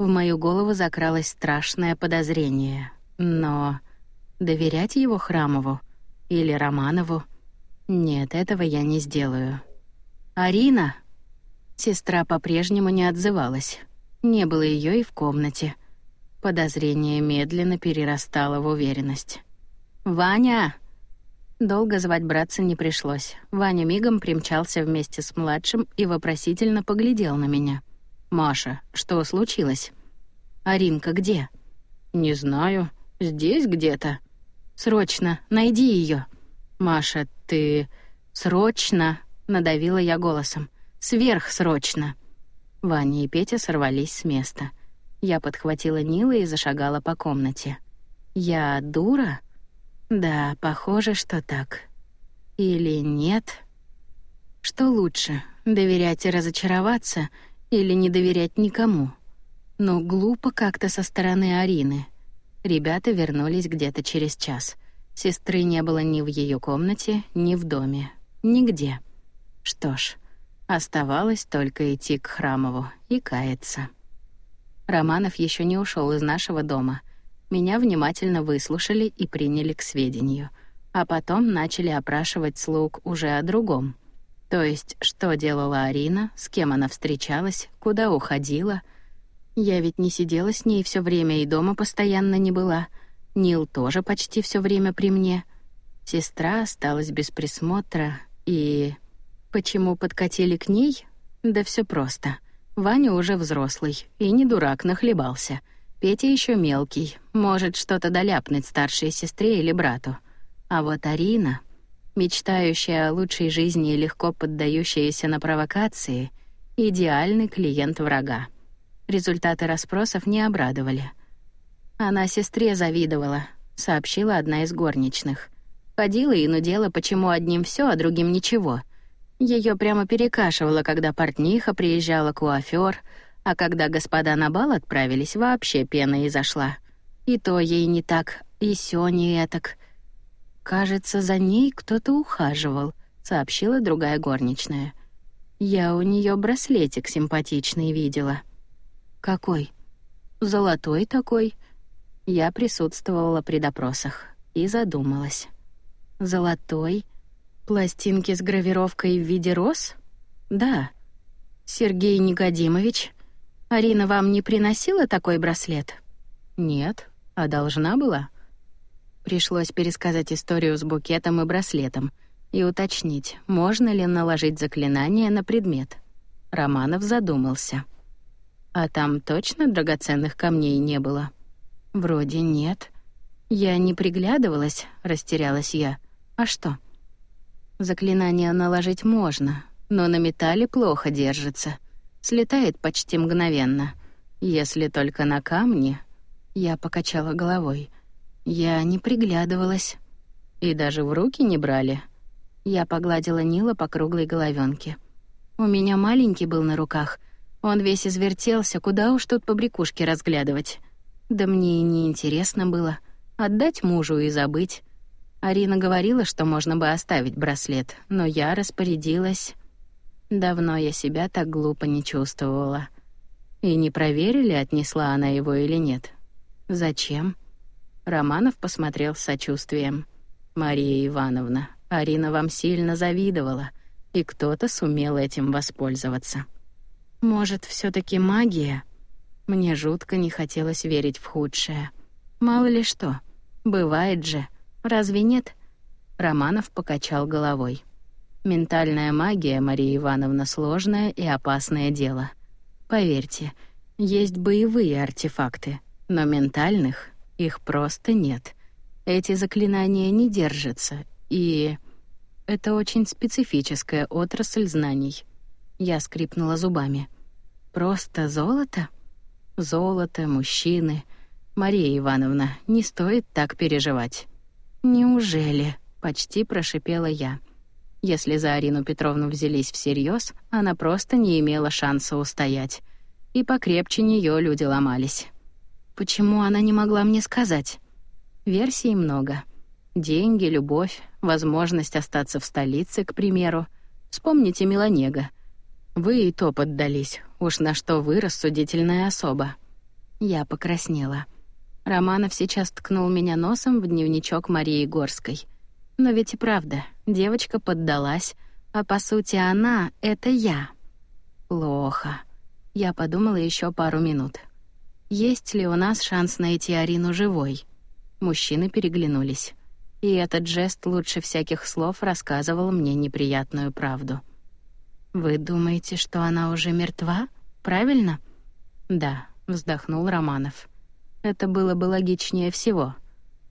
Speaker 1: В мою голову закралось страшное подозрение. Но доверять его Храмову или Романову? Нет, этого я не сделаю. Арина. Сестра по-прежнему не отзывалась. Не было ее и в комнате. Подозрение медленно перерастало в уверенность. Ваня. Долго звать братца не пришлось. Ваня мигом примчался вместе с младшим и вопросительно поглядел на меня. «Маша, что случилось?» «Аринка где?» «Не знаю. Здесь где-то». «Срочно, найди ее. «Маша, ты...» «Срочно!» — надавила я голосом. «Сверхсрочно!» Ваня и Петя сорвались с места. Я подхватила Нила и зашагала по комнате. «Я дура?» «Да, похоже, что так. Или нет?» «Что лучше, доверять и разочароваться — или не доверять никому. Но глупо как-то со стороны Арины. Ребята вернулись где-то через час. Сестры не было ни в ее комнате, ни в доме. Нигде. Что ж, оставалось только идти к Храмову и каяться. Романов еще не ушел из нашего дома. Меня внимательно выслушали и приняли к сведению. А потом начали опрашивать слуг уже о другом — то есть, что делала Арина, с кем она встречалась, куда уходила. Я ведь не сидела с ней все время и дома постоянно не была. Нил тоже почти все время при мне. Сестра осталась без присмотра, и... Почему подкатили к ней? Да все просто. Ваня уже взрослый и не дурак, нахлебался. Петя еще мелкий, может что-то доляпнуть старшей сестре или брату. А вот Арина мечтающая о лучшей жизни и легко поддающаяся на провокации, идеальный клиент врага. Результаты расспросов не обрадовали. Она сестре завидовала, сообщила одна из горничных. Ходила и нудела, почему одним все, а другим ничего. Ее прямо перекашивало, когда портниха приезжала куафёр, а когда господа на бал отправились, вообще пена изошла. И то ей не так, и сё не этак. «Кажется, за ней кто-то ухаживал», — сообщила другая горничная. «Я у нее браслетик симпатичный видела». «Какой?» Золотой такой. Я присутствовала при допросах и задумалась. Золотой? Пластинки с гравировкой в виде роз? Да. Сергей Никодимович, Арина вам не приносила такой браслет? Нет, а должна была. Пришлось пересказать историю с букетом и браслетом и уточнить, можно ли наложить заклинание на предмет. Романов задумался. А там точно драгоценных камней не было? Вроде нет. Я не приглядывалась, растерялась я. А что? Заклинание наложить можно, но на металле плохо держится. Слетает почти мгновенно. Если только на камне... Я покачала головой. Я не приглядывалась. И даже в руки не брали. Я погладила Нила по круглой головенке. У меня маленький был на руках. Он весь извертелся, куда уж тут побрякушки разглядывать. Да мне и не интересно было. Отдать мужу и забыть. Арина говорила, что можно бы оставить браслет, но я распорядилась. Давно я себя так глупо не чувствовала. И не проверили, отнесла она его или нет. Зачем? Романов посмотрел с сочувствием. Мария Ивановна, Арина вам сильно завидовала, и кто-то сумел этим воспользоваться. Может, все таки магия? Мне жутко не хотелось верить в худшее. Мало ли что. Бывает же. Разве нет? Романов покачал головой. Ментальная магия, Мария Ивановна, сложное и опасное дело. Поверьте, есть боевые артефакты, но ментальных их просто нет. Эти заклинания не держатся, и это очень специфическая отрасль знаний. Я скрипнула зубами. Просто золото? Золото, мужчины. Мария Ивановна, не стоит так переживать. «Неужели?» — почти прошипела я. Если за Арину Петровну взялись всерьез, она просто не имела шанса устоять. И покрепче нее люди ломались. Почему она не могла мне сказать? Версий много. Деньги, любовь, возможность остаться в столице, к примеру. Вспомните Меланега. Вы и то поддались. Уж на что вы рассудительная особа. Я покраснела. Романов сейчас ткнул меня носом в дневничок Марии Горской. Но ведь и правда, девочка поддалась, а по сути она — это я. Плохо. Я подумала еще пару минут. Есть ли у нас шанс найти Арину живой? Мужчины переглянулись. И этот жест лучше всяких слов рассказывал мне неприятную правду. «Вы думаете, что она уже мертва? Правильно?» «Да», — вздохнул Романов. Это было бы логичнее всего.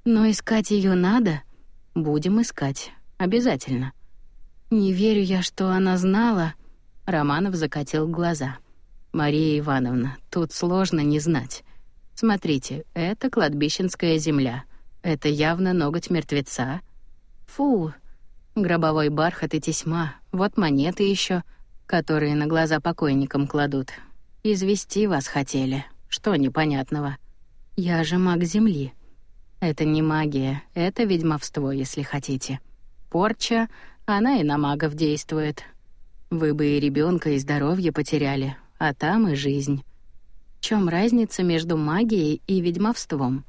Speaker 1: Но искать ее надо. Будем искать. Обязательно. Не верю я, что она знала. Романов закатил глаза. Мария Ивановна, тут сложно не знать. Смотрите, это кладбищенская земля. Это явно ноготь мертвеца. Фу. Гробовой бархат и тесьма. Вот монеты еще, которые на глаза покойникам кладут. Извести вас хотели. Что непонятного? Я же маг Земли. Это не магия, это ведьмовство, если хотите. Порча, она и на магов действует. Вы бы и ребенка, и здоровье потеряли, а там и жизнь. В чем разница между магией и ведьмовством?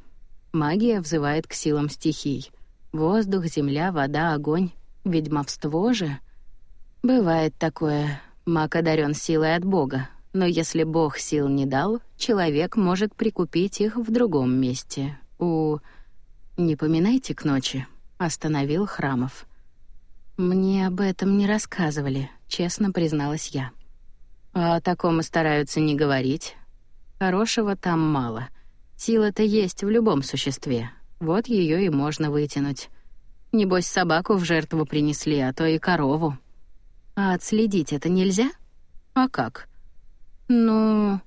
Speaker 1: Магия взывает к силам стихий. Воздух, земля, вода, огонь. Ведьмовство же... Бывает такое. Маг одарен силой от Бога, но если Бог сил не дал, человек может прикупить их в другом месте. У... «Не поминайте к ночи», — остановил Храмов. «Мне об этом не рассказывали», — честно призналась я. «А о таком и стараются не говорить. Хорошего там мало. Сила-то есть в любом существе. Вот ее и можно вытянуть. Небось, собаку в жертву принесли, а то и корову. А отследить это нельзя? А как?» «Ну...»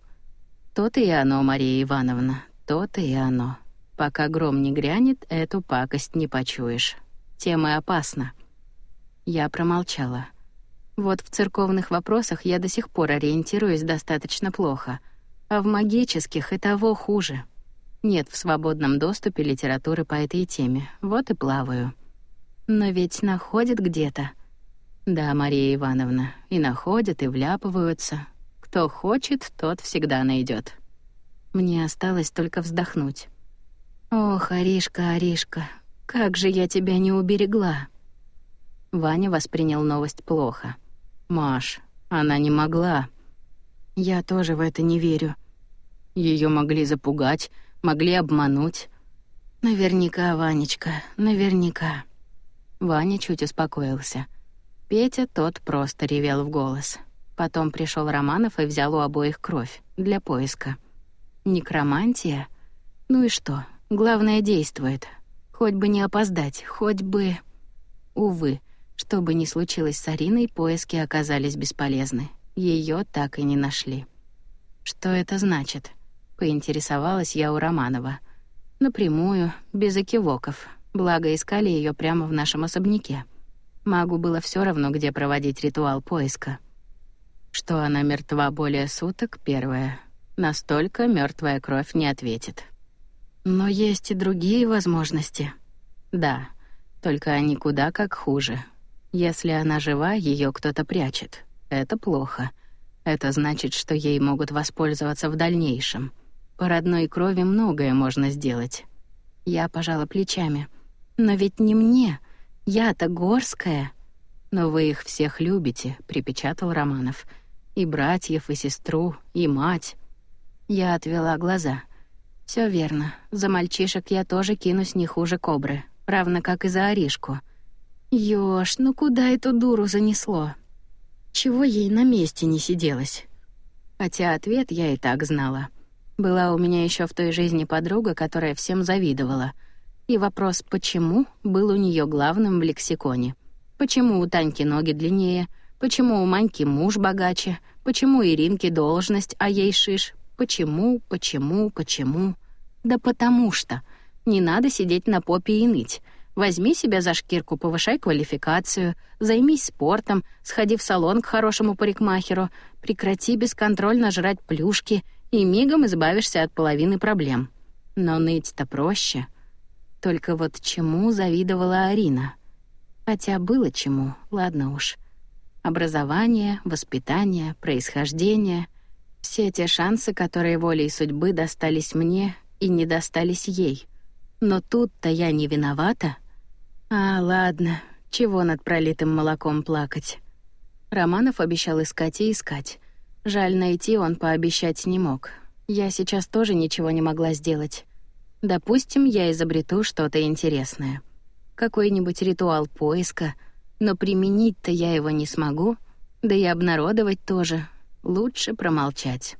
Speaker 1: «То-то и оно, Мария Ивановна, то-то и оно. Пока гром не грянет, эту пакость не почуешь. Тема опасна». Я промолчала. Вот в церковных вопросах я до сих пор ориентируюсь достаточно плохо, а в магических и того хуже. Нет в свободном доступе литературы по этой теме, вот и плаваю. Но ведь находят где-то. Да, Мария Ивановна, и находят, и вляпываются, кто хочет, тот всегда найдет. Мне осталось только вздохнуть. «Ох, Аришка, Аришка, как же я тебя не уберегла!» Ваня воспринял новость плохо. «Маш, она не могла». «Я тоже в это не верю». Ее могли запугать, могли обмануть. «Наверняка, Ванечка, наверняка». Ваня чуть успокоился. Петя тот просто ревел в голос. Потом пришел Романов и взял у обоих кровь для поиска. Некромантия? Ну и что? Главное действует. Хоть бы не опоздать, хоть бы... Увы, что бы ни случилось с Ариной, поиски оказались бесполезны. Ее так и не нашли. Что это значит? Поинтересовалась я у Романова. Напрямую, без окивоков. Благо, искали ее прямо в нашем особняке. Магу было все равно, где проводить ритуал поиска. Что она мертва более суток, первое. Настолько мертвая кровь не ответит. Но есть и другие возможности. Да, только они куда как хуже. Если она жива, ее кто-то прячет. Это плохо. Это значит, что ей могут воспользоваться в дальнейшем. По родной крови многое можно сделать. Я пожала плечами. Но ведь не мне. Я-то горская. Но вы их всех любите, припечатал Романов. И братьев, и сестру, и мать. Я отвела глаза. Все верно. За мальчишек я тоже кинусь не хуже кобры, равно как и за Аришку. Ёж, ну куда эту дуру занесло? Чего ей на месте не сиделось? Хотя ответ я и так знала. Была у меня еще в той жизни подруга, которая всем завидовала. И вопрос «почему?» был у нее главным в лексиконе. Почему у Таньки ноги длиннее? Почему у Маньки муж богаче? Почему Иринке должность, а ей шиш? Почему, почему, почему? Да потому что. Не надо сидеть на попе и ныть. Возьми себя за шкирку, повышай квалификацию, займись спортом, сходи в салон к хорошему парикмахеру, прекрати бесконтрольно жрать плюшки и мигом избавишься от половины проблем. Но ныть-то проще. Только вот чему завидовала Арина? Хотя было чему, ладно уж. Образование, воспитание, происхождение — все те шансы, которые волей судьбы достались мне и не достались ей. Но тут-то я не виновата — а, ладно, чего над пролитым молоком плакать? Романов обещал искать и искать. Жаль, найти он пообещать не мог. Я сейчас тоже ничего не могла сделать. Допустим, я изобрету что-то интересное. Какой-нибудь ритуал поиска, но применить-то я его не смогу, да и обнародовать тоже. Лучше промолчать.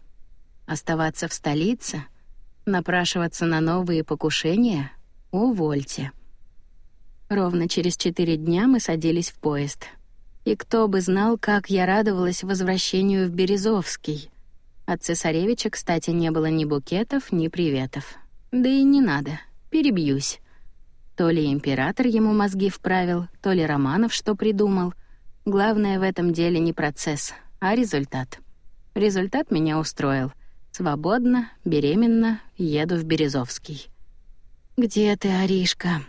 Speaker 1: Оставаться в столице? Напрашиваться на новые покушения? Увольте. Ровно через четыре дня мы садились в поезд. И кто бы знал, как я радовалась возвращению в Березовский. От цесаревича, кстати, не было ни букетов, ни приветов. Да и не надо, перебьюсь. То ли император ему мозги вправил, то ли Романов что придумал. Главное в этом деле не процесс, а результат. Результат меня устроил. Свободно, беременна, еду в Березовский. «Где ты, Аришка?»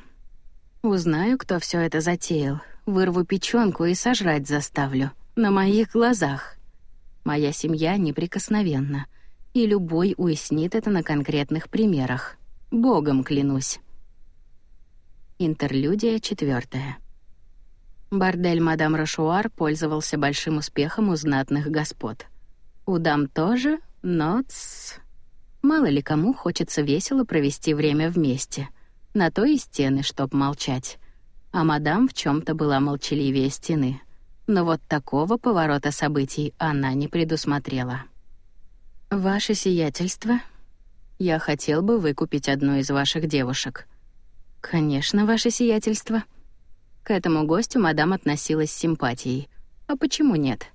Speaker 1: Узнаю, кто все это затеял, вырву печенку и сожрать заставлю. На моих глазах. Моя семья неприкосновенна, и любой уяснит это на конкретных примерах. Богом клянусь. Интерлюдия четвертая. Бордель мадам Рошуар пользовался большим успехом у знатных господ. У дам тоже, но тс. Мало ли кому хочется весело провести время вместе — на то и стены, чтоб молчать. А мадам в чем то была молчаливее стены. Но вот такого поворота событий она не предусмотрела. «Ваше сиятельство, я хотел бы выкупить одну из ваших девушек». «Конечно, ваше сиятельство». К этому гостю мадам относилась с симпатией. А почему нет?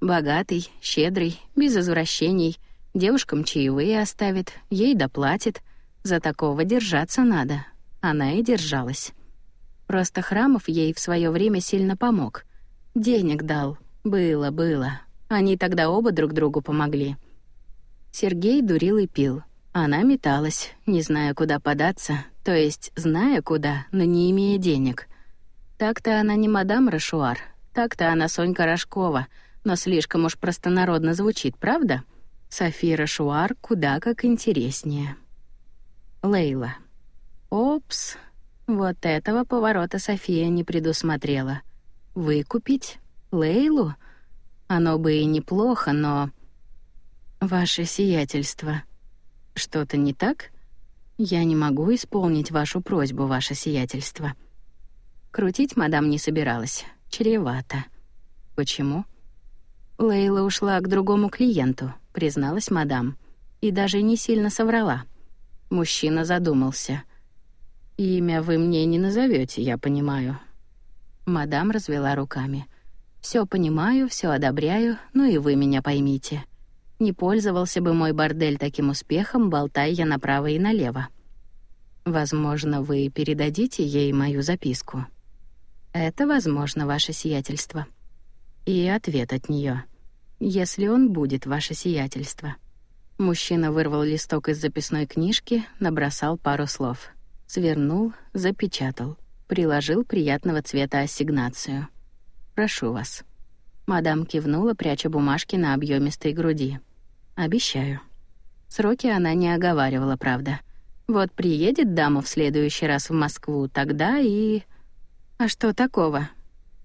Speaker 1: Богатый, щедрый, без извращений, девушкам чаевые оставит, ей доплатит. За такого держаться надо, она и держалась. Просто Храмов ей в свое время сильно помог. Денег дал. Было, было. Они тогда оба друг другу помогли. Сергей дурил и пил. Она металась, не зная, куда податься, то есть зная куда, но не имея денег. Так-то она не мадам Рашуар, так-то она Сонька Рожкова, но слишком уж простонародно звучит, правда? Софира Шуар куда как интереснее. Лейла. Опс. Вот этого поворота София не предусмотрела. Выкупить? Лейлу? Оно бы и неплохо, но... Ваше сиятельство. Что-то не так? Я не могу исполнить вашу просьбу, ваше сиятельство. Крутить мадам не собиралась. Чревато. Почему? Лейла ушла к другому клиенту, призналась мадам. И даже не сильно соврала. Мужчина задумался. «Имя вы мне не назовете, я понимаю». Мадам развела руками. Все понимаю, все одобряю, ну и вы меня поймите. Не пользовался бы мой бордель таким успехом, болтая я направо и налево. Возможно, вы передадите ей мою записку. Это возможно, ваше сиятельство. И ответ от нее. Если он будет ваше сиятельство. Мужчина вырвал листок из записной книжки, набросал пару слов. Свернул, запечатал. Приложил приятного цвета ассигнацию. «Прошу вас». Мадам кивнула, пряча бумажки на объемистой груди. «Обещаю». Сроки она не оговаривала, правда. Вот приедет дама в следующий раз в Москву, тогда и... А что такого?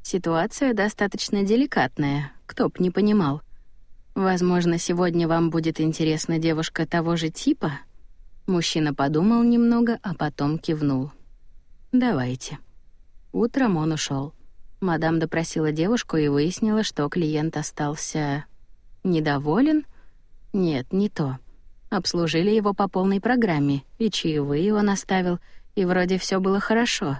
Speaker 1: Ситуация достаточно деликатная, кто б не понимал. Возможно, сегодня вам будет интересна девушка того же типа? Мужчина подумал немного, а потом кивнул. Давайте. Утром он ушел. Мадам допросила девушку и выяснила, что клиент остался недоволен. Нет, не то. Обслужили его по полной программе, и чаевые он оставил, и вроде все было хорошо.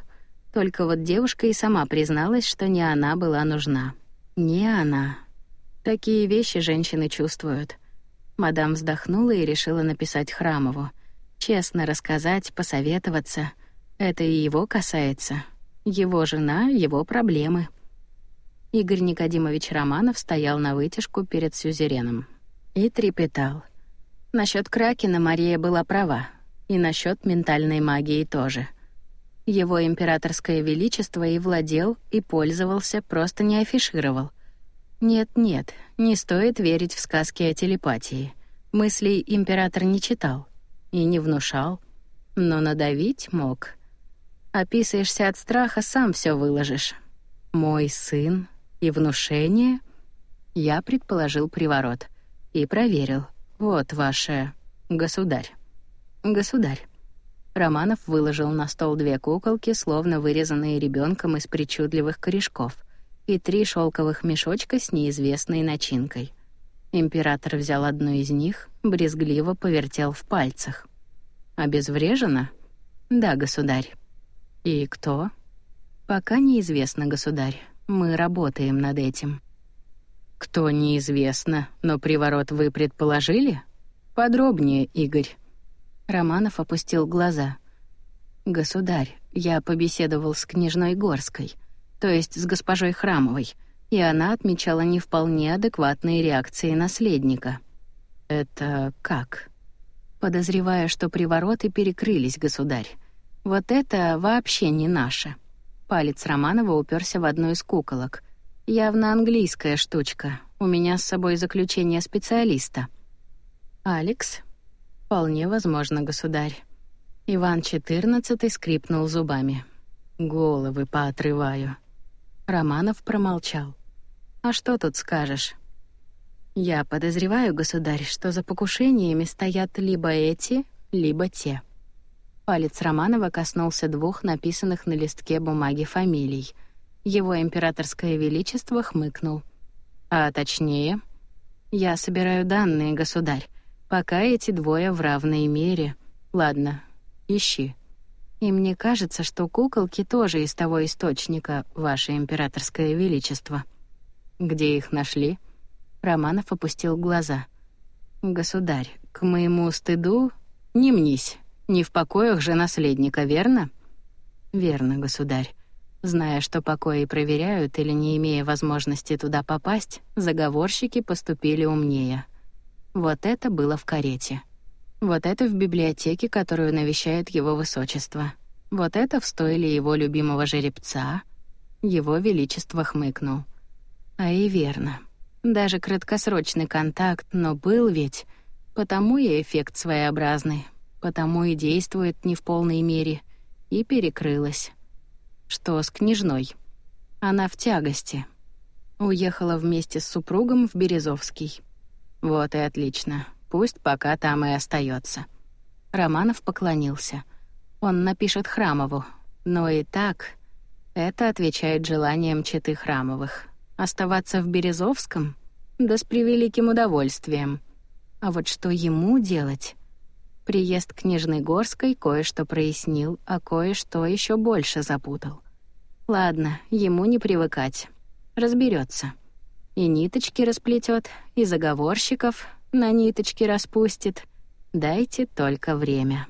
Speaker 1: Только вот девушка и сама призналась, что не она была нужна. Не она. Такие вещи женщины чувствуют. Мадам вздохнула и решила написать Храмову. Честно рассказать, посоветоваться. Это и его касается. Его жена, его проблемы. Игорь Никодимович Романов стоял на вытяжку перед сюзереном и трепетал. Насчет Кракена Мария была права, и насчет ментальной магии тоже. Его императорское величество и владел, и пользовался, просто не афишировал — нет-нет, не стоит верить в сказки о телепатии. Мыслей император не читал и не внушал, но надавить мог. Описываешься от страха, сам все выложишь. Мой сын и внушение? Я предположил приворот и проверил. Вот ваше государь. Государь. Романов выложил на стол две куколки, словно вырезанные ребенком из причудливых корешков — и три шелковых мешочка с неизвестной начинкой. Император взял одну из них, брезгливо повертел в пальцах. «Обезврежено?» «Да, государь». «И кто?» «Пока неизвестно, государь. Мы работаем над этим». «Кто неизвестно, но приворот вы предположили?» «Подробнее, Игорь». Романов опустил глаза. «Государь, я побеседовал с княжной Горской то есть с госпожой Храмовой, и она отмечала не вполне адекватные реакции наследника. Это как? Подозревая, что привороты перекрылись, государь. Вот это вообще не наше. Палец Романова уперся в одну из куколок. Явно английская штучка. У меня с собой заключение специалиста. Алекс? Вполне возможно, государь. Иван XIV скрипнул зубами. Головы поотрываю. Романов промолчал. «А что тут скажешь?» «Я подозреваю, государь, что за покушениями стоят либо эти, либо те». Палец Романова коснулся двух написанных на листке бумаги фамилий. Его императорское величество хмыкнул. «А точнее...» «Я собираю данные, государь. Пока эти двое в равной мере. Ладно, ищи». И мне кажется, что куколки тоже из того источника, ваше императорское величество. Где их нашли? Романов опустил глаза. Государь, к моему стыду, не мнись. Не в покоях же наследника, верно? Верно, государь. Зная, что покои проверяют или не имея возможности туда попасть, заговорщики поступили умнее. Вот это было в карете. Вот это в библиотеке, которую навещает его высочество. Вот это в стойле его любимого жеребца. Его величество хмыкнул. А и верно. Даже краткосрочный контакт, но был ведь. Потому и эффект своеобразный. Потому и действует не в полной мере. И перекрылась. Что с княжной? Она в тягости. Уехала вместе с супругом в Березовский. Вот и отлично. Пусть пока там и остается. Романов поклонился. Он напишет Храмову. Но и так это отвечает желаниям читы Храмовых. Оставаться в Березовском? Да с превеликим удовольствием. А вот что ему делать? Приезд княжны Горской кое-что прояснил, а кое-что еще больше запутал. Ладно, ему не привыкать. Разберется. И ниточки расплетет, и заговорщиков на ниточки распустит. Дайте только время.